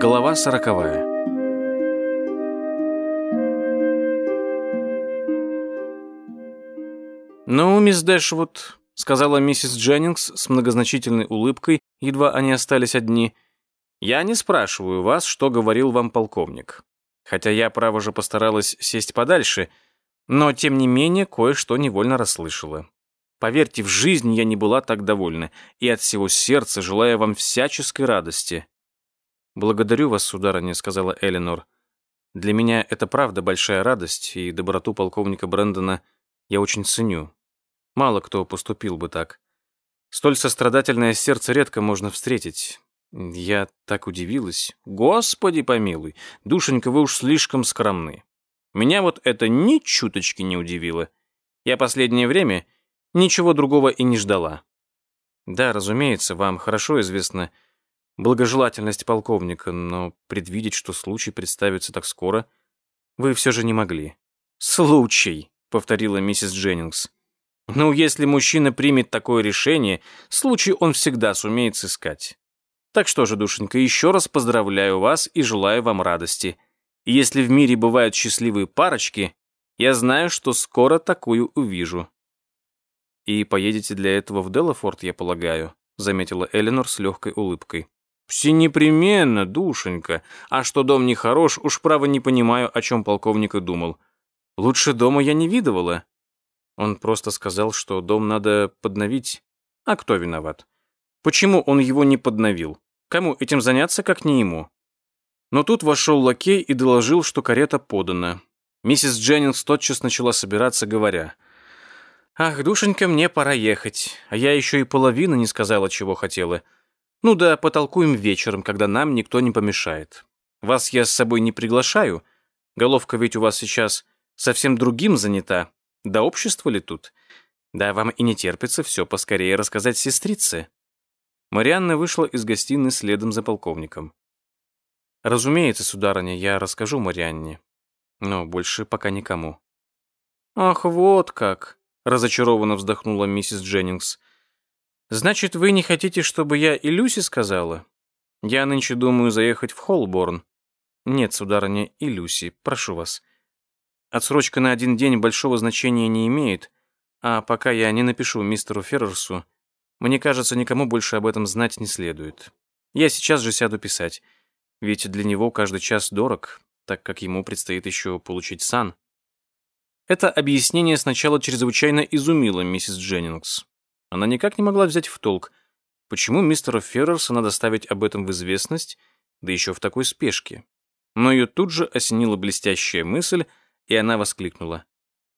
Глава сороковая. «Ну, мисс Дэшвуд», — сказала миссис Дженнингс с многозначительной улыбкой, едва они остались одни, — «я не спрашиваю вас, что говорил вам полковник. Хотя я, право же, постаралась сесть подальше, но, тем не менее, кое-что невольно расслышала. Поверьте, в жизни я не была так довольна, и от всего сердца желаю вам всяческой радости». «Благодарю вас, сударыня», — сказала Эленор. «Для меня это правда большая радость, и доброту полковника Брэндона я очень ценю. Мало кто поступил бы так. Столь сострадательное сердце редко можно встретить. Я так удивилась. Господи помилуй, душенька, вы уж слишком скромны. Меня вот это ни чуточки не удивило. Я последнее время ничего другого и не ждала. Да, разумеется, вам хорошо известна благожелательность полковника, но предвидеть, что случай представится так скоро, вы все же не могли. «Случай», — повторила миссис Дженнингс. Ну, если мужчина примет такое решение, случай он всегда сумеет сыскать. Так что же, душенька, еще раз поздравляю вас и желаю вам радости. И если в мире бывают счастливые парочки, я знаю, что скоро такую увижу. И поедете для этого в Делафорт, я полагаю, заметила Эленор с легкой улыбкой. Все непременно, душенька. А что дом нехорош, уж право не понимаю, о чем полковник и думал. Лучше дома я не видывала. Он просто сказал, что дом надо подновить. А кто виноват? Почему он его не подновил? Кому этим заняться, как не ему? Но тут вошел лакей и доложил, что карета подана. Миссис Дженнингс тотчас начала собираться, говоря, «Ах, душенька, мне пора ехать, а я еще и половину не сказала, чего хотела. Ну да, потолкуем вечером, когда нам никто не помешает. Вас я с собой не приглашаю, головка ведь у вас сейчас совсем другим занята, да общество ли тут? Да вам и не терпится все поскорее рассказать сестрице. Марианна вышла из гостиной следом за полковником. Разумеется, сударыня, я расскажу Марианне, но больше пока никому. Ах, вот как, разочарованно вздохнула миссис Дженнингс. Значит, вы не хотите, чтобы я и Люси сказала? Я нынче думаю заехать в Холборн. Нет, сударыня, и Люси, прошу вас. Отсрочка на один день большого значения не имеет, а пока я не напишу мистеру Феррерсу, мне кажется, никому больше об этом знать не следует. Я сейчас же сяду писать, ведь для него каждый час дорог, так как ему предстоит еще получить сан. Это объяснение сначала чрезвычайно изумило миссис Дженнингс. Она никак не могла взять в толк, почему мистера Феррерса надо ставить об этом в известность, да еще в такой спешке. Но ее тут же осенила блестящая мысль, и она воскликнула.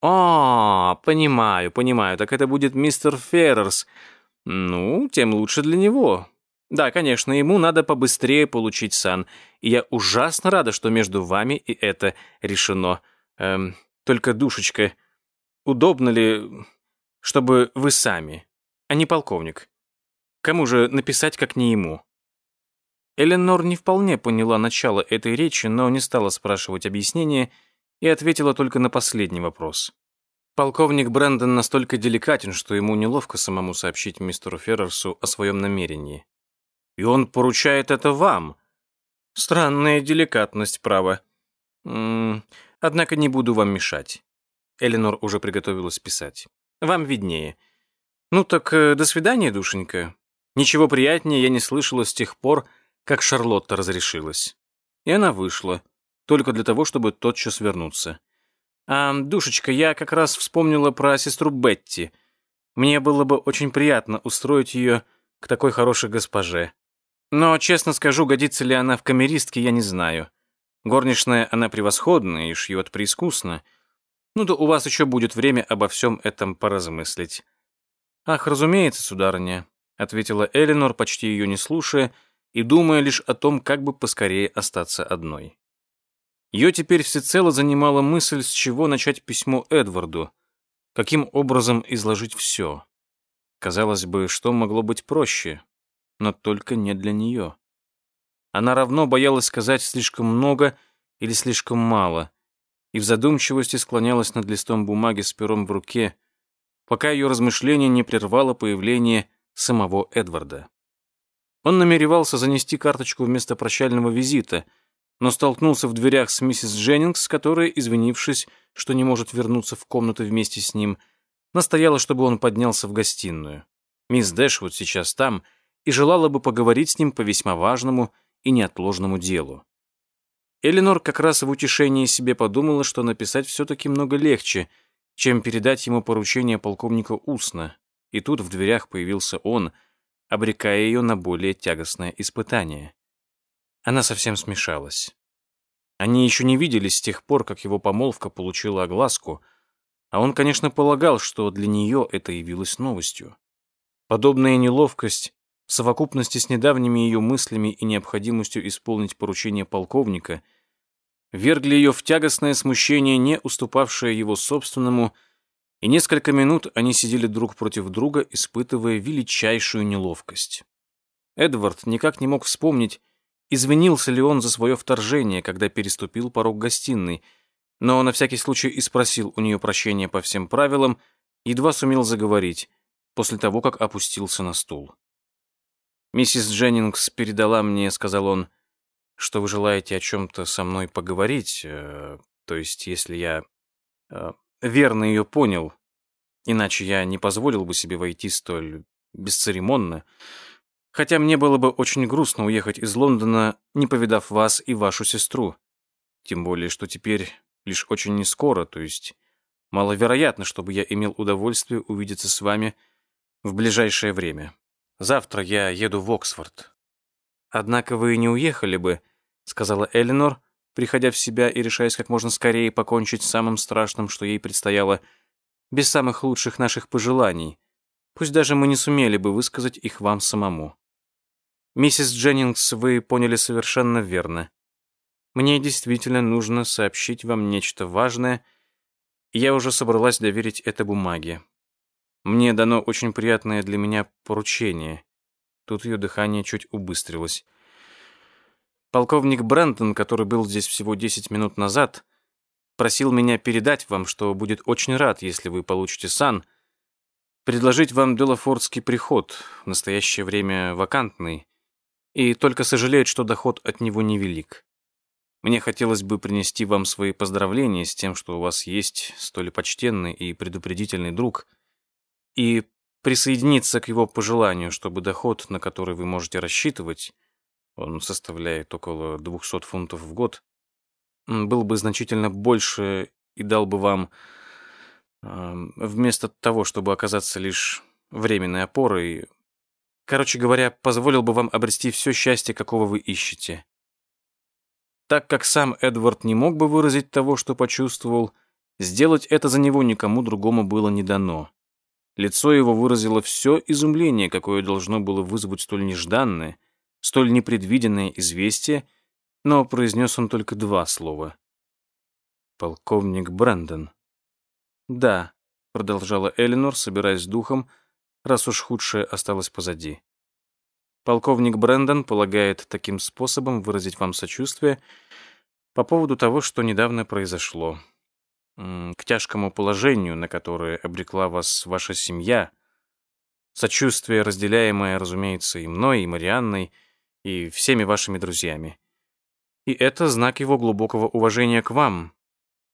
«О, понимаю, понимаю, так это будет мистер Феррерс. Ну, тем лучше для него. Да, конечно, ему надо побыстрее получить сан, и я ужасно рада, что между вами и это решено. Эм, только, душечка, удобно ли, чтобы вы сами, а не полковник? Кому же написать, как не ему?» Эленор не вполне поняла начало этой речи, но не стала спрашивать объяснения, и ответила только на последний вопрос. Полковник Брэндон настолько деликатен, что ему неловко самому сообщить мистеру Феррерсу о своем намерении. И он поручает это вам. Странная деликатность, право. М -м, однако не буду вам мешать. Эленор уже приготовилась писать. Вам виднее. Ну так э, до свидания, душенька. Ничего приятнее я не слышала с тех пор, как Шарлотта разрешилась. И она вышла, только для того, чтобы тотчас вернуться. «А, душечка, я как раз вспомнила про сестру Бетти. Мне было бы очень приятно устроить ее к такой хорошей госпоже. Но, честно скажу, годится ли она в камеристке, я не знаю. Горничная она превосходная и шьет преискусно. Ну да у вас еще будет время обо всем этом поразмыслить». «Ах, разумеется, сударыня», — ответила Эленор, почти ее не слушая, и думая лишь о том, как бы поскорее остаться одной. Ее теперь всецело занимала мысль, с чего начать письмо Эдварду, каким образом изложить все. Казалось бы, что могло быть проще, но только не для нее. Она равно боялась сказать слишком много или слишком мало, и в задумчивости склонялась над листом бумаги с пером в руке, пока ее размышление не прервало появление самого Эдварда. Он намеревался занести карточку вместо прощального визита, но столкнулся в дверях с миссис Дженнингс, которая, извинившись, что не может вернуться в комнату вместе с ним, настояла, чтобы он поднялся в гостиную. Мисс Дэшвуд сейчас там и желала бы поговорить с ним по весьма важному и неотложному делу. Эленор как раз в утешении себе подумала, что написать все-таки много легче, чем передать ему поручение полковника устно, и тут в дверях появился он, обрекая ее на более тягостное испытание. Она совсем смешалась. Они еще не виделись с тех пор, как его помолвка получила огласку, а он, конечно, полагал, что для нее это явилось новостью. Подобная неловкость в совокупности с недавними ее мыслями и необходимостью исполнить поручение полковника вергли ее в тягостное смущение, не уступавшее его собственному, и несколько минут они сидели друг против друга, испытывая величайшую неловкость. Эдвард никак не мог вспомнить, извинился ли он за свое вторжение, когда переступил порог гостиной, но на всякий случай и спросил у нее прощения по всем правилам, едва сумел заговорить, после того, как опустился на стул. «Миссис Дженнингс передала мне, — сказал он, — что вы желаете о чем-то со мной поговорить, э, то есть если я э, верно ее понял, иначе я не позволил бы себе войти столь бесцеремонно, хотя мне было бы очень грустно уехать из Лондона, не повидав вас и вашу сестру, тем более, что теперь лишь очень нескоро, то есть маловероятно, чтобы я имел удовольствие увидеться с вами в ближайшее время». Завтра я еду в Оксфорд. Однако вы не уехали бы, сказала Эленор, приходя в себя и решаясь как можно скорее покончить с самым страшным, что ей предстояло, без самых лучших наших пожеланий. Пусть даже мы не сумели бы высказать их вам самому. Миссис Дженнингс, вы поняли совершенно верно. Мне действительно нужно сообщить вам нечто важное, и я уже собралась доверить это бумаге. Мне дано очень приятное для меня поручение. Тут ее дыхание чуть убыстрилось. Полковник Брентон, который был здесь всего 10 минут назад, просил меня передать вам, что будет очень рад, если вы получите сан, предложить вам Делафордский приход, в настоящее время вакантный, и только сожалеет, что доход от него невелик. Мне хотелось бы принести вам свои поздравления с тем, что у вас есть столь почтенный и предупредительный друг — и присоединиться к его пожеланию, чтобы доход, на который вы можете рассчитывать, он составляет около 200 фунтов в год, был бы значительно больше и дал бы вам, вместо того, чтобы оказаться лишь временной опорой, короче говоря, позволил бы вам обрести все счастье, какого вы ищете. Так как сам Эдвард не мог бы выразить того, что почувствовал, сделать это за него никому другому было не дано. Лицо его выразило все изумление, какое должно было вызвать столь нежданное, столь непредвиденное известие, но произнес он только два слова. «Полковник Брэндон». «Да», — продолжала Эленор, собираясь с духом, раз уж худшее осталось позади. «Полковник Брэндон полагает таким способом выразить вам сочувствие по поводу того, что недавно произошло к тяжкому положению, на которое обрекла вас ваша семья. Сочувствие, разделяемое, разумеется, и мной, и Марианной, и всеми вашими друзьями. И это знак его глубокого уважения к вам,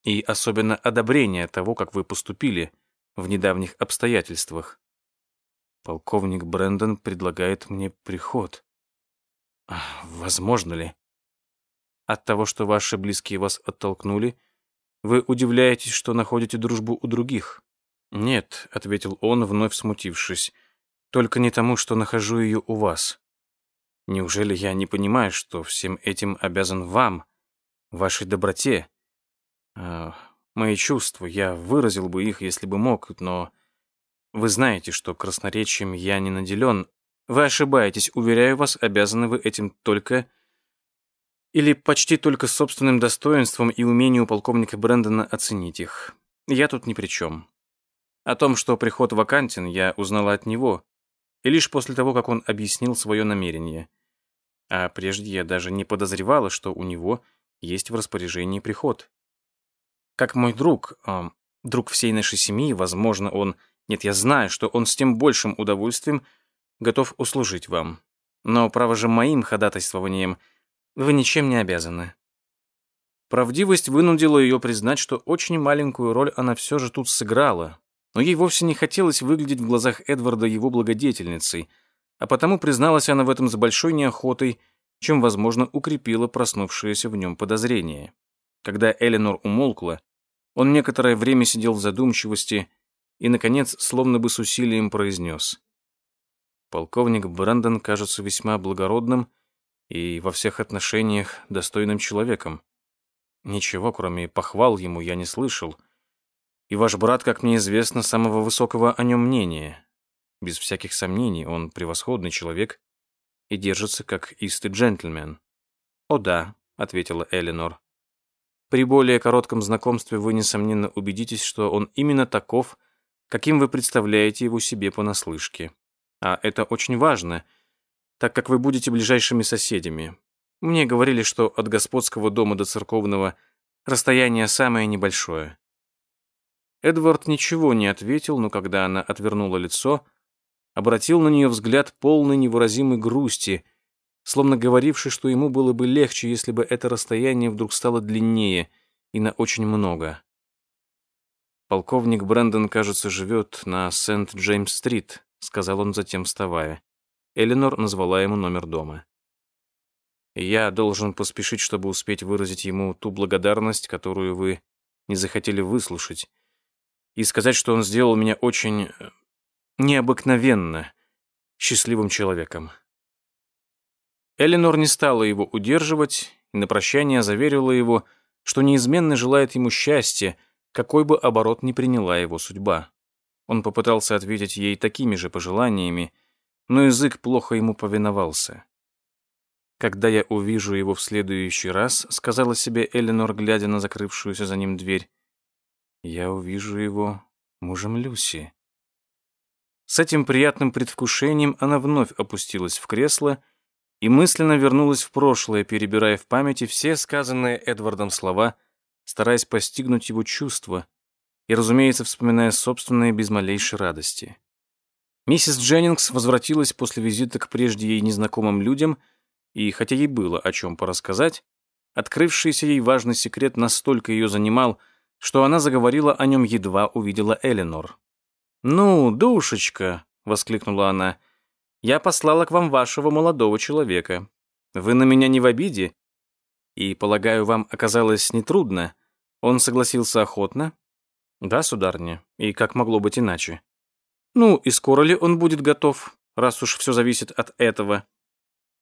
и особенно одобрения того, как вы поступили в недавних обстоятельствах. Полковник Брэндон предлагает мне приход. Возможно ли? От того, что ваши близкие вас оттолкнули, вы удивляетесь, что находите дружбу у других? Нет, ответил он, вновь смутившись. Только не тому, что нахожу ее у вас. Неужели я не понимаю, что всем этим обязан вам, вашей доброте? А, мои чувства, я выразил бы их, если бы мог, но вы знаете, что красноречием я не наделен. Вы ошибаетесь, уверяю вас, обязаны вы этим только или почти только собственным достоинством и умением полковника Брэндона оценить их. Я тут ни при чем. О том, что приход вакантен, я узнала от него, и лишь после того, как он объяснил свое намерение. А прежде я даже не подозревала, что у него есть в распоряжении приход. Как мой друг, э, друг всей нашей семьи, возможно, он... Нет, я знаю, что он с тем большим удовольствием готов услужить вам. Но, право же, моим ходатайствованием вы ничем не обязаны. Правдивость вынудила ее признать, что очень маленькую роль она все же тут сыграла, но ей вовсе не хотелось выглядеть в глазах Эдварда его благодетельницей, а потому призналась она в этом с большой неохотой, чем, возможно, укрепила проснувшееся в нем подозрение. Когда Эленор умолкла, он некоторое время сидел в задумчивости и, наконец, словно бы с усилием произнес. Полковник Брэндон кажется весьма благородным и во всех отношениях достойным человеком. Ничего, кроме похвал ему, я не слышал. И ваш брат, как мне известно, самого высокого о нем мнения. Без всяких сомнений, он превосходный человек и держится как истый джентльмен. «О да», — ответила Эленор. «При более коротком знакомстве вы, несомненно, убедитесь, что он именно таков, каким вы представляете его себе понаслышке. А это очень важно, так как вы будете ближайшими соседями. Мне говорили, что от господского дома до церковного расстояние самое небольшое». Эдвард ничего не ответил, но когда она отвернула лицо, обратил на нее взгляд полный невыразимой грусти, словно говоривший, что ему было бы легче, если бы это расстояние вдруг стало длиннее и на очень много. «Полковник Брэндон, кажется, живет на Сент-Джеймс-стрит», — сказал он затем, вставая. Эленор назвала ему номер дома. «Я должен поспешить, чтобы успеть выразить ему ту благодарность, которую вы не захотели выслушать, и сказать, что он сделал меня очень э, необыкновенно счастливым человеком. Эленор не стала его удерживать и на прощание заверила его, что неизменно желает ему счастья, какой бы оборот ни приняла его судьба. Он попытался ответить ей такими же пожеланиями, но язык плохо ему повиновался. «Когда я увижу его в следующий раз», — сказала себе Эленор, глядя на закрывшуюся за ним дверь, «я увижу его мужем Люси». С этим приятным предвкушением она вновь опустилась в кресло и мысленно вернулась в прошлое, перебирая в памяти все сказанные Эдвардом слова, стараясь постигнуть его чувства и, разумеется, вспоминая собственные без малейшей радости. Миссис Дженнингс возвратилась после визита к прежде ей незнакомым людям, и, хотя ей было о чем порассказать, открывшийся ей важный секрет настолько ее занимал, что она заговорила о нем едва увидела Эленор. «Ну, душечка!» — воскликнула она. «Я послала к вам вашего молодого человека. Вы на меня не в обиде? И, полагаю, вам оказалось нетрудно. Он согласился охотно?» «Да, сударыня. И как могло быть иначе?» «Ну, и скоро ли он будет готов, раз уж все зависит от этого?»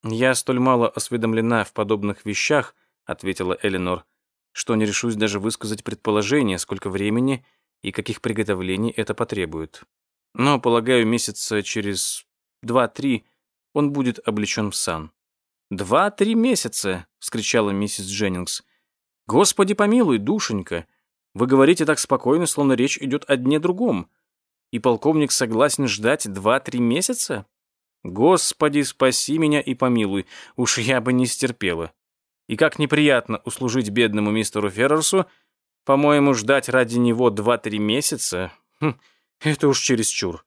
«Я столь мало осведомлена в подобных вещах», — ответила Эленор, «что не решусь даже высказать предположение, сколько времени и каких приготовлений это потребует. Но, полагаю, месяца через два-три он будет облечен в сан. «Два-три месяца!» — вскричала миссис Дженнингс. «Господи помилуй, душенька! Вы говорите так спокойно, словно речь идет о дне другом. И полковник согласен ждать два-три месяца? Господи, спаси меня и помилуй, уж я бы не стерпела. И как неприятно услужить бедному мистеру Феррерсу, по-моему, ждать ради него два-три месяца хм, это уж чересчур.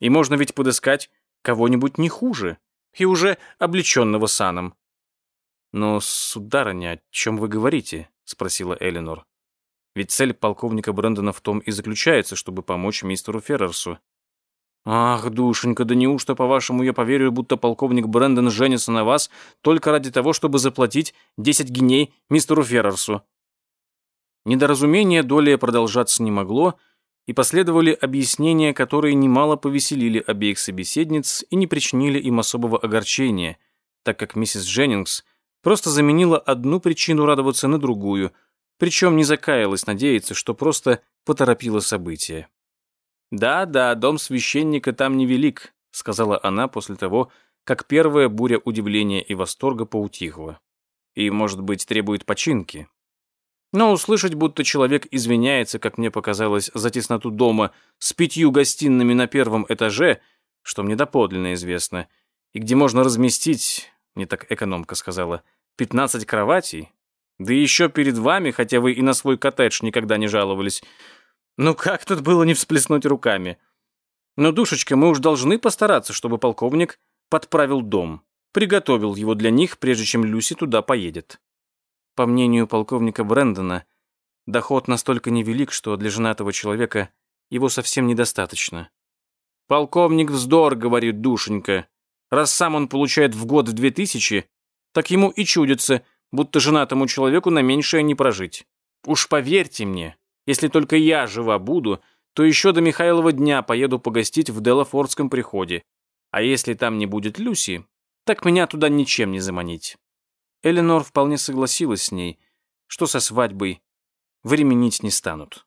И можно ведь подыскать кого-нибудь не хуже и уже облеченного саном. «Но, сударыня, о чем вы говорите?» — спросила Эленор. «Ведь цель полковника Брэндона в том и заключается, чтобы помочь мистеру Феррерсу». «Ах, душенька, да неужто, по-вашему, я поверю, будто полковник Брэндон женится на вас только ради того, чтобы заплатить десять геней мистеру Феррерсу?» Недоразумение долее продолжаться не могло, и последовали объяснения, которые немало повеселили обеих собеседниц и не причинили им особого огорчения, так как миссис Дженнингс просто заменила одну причину радоваться на другую, причем не закаялась надеяться, что просто поторопила события. «Да-да, дом священника там невелик», — сказала она после того, как первая буря удивления и восторга поутихла. «И, может быть, требует починки, но услышать, будто человек извиняется, как мне показалось, за тесноту дома с пятью гостиными на первом этаже, что мне доподлинно известно, и где можно разместить, мне так экономка сказала, 15 кроватей, да еще перед вами, хотя вы и на свой коттедж никогда не жаловались. Ну как тут было не всплеснуть руками? Но, душечка, мы уж должны постараться, чтобы полковник подправил дом. приготовил его для них, прежде чем Люси туда поедет. По мнению полковника Брэндона, доход настолько невелик, что для женатого человека его совсем недостаточно. «Полковник вздор», — говорит душенька. «Раз сам он получает в год в две тысячи, так ему и чудится, будто женатому человеку на меньшее не прожить. Уж поверьте мне, если только я жива буду, то еще до Михайлова дня поеду погостить в Делафордском приходе. А если там не будет Люси, так меня туда ничем не заманить». Эленор вполне согласилась с ней, что со свадьбой временить не станут.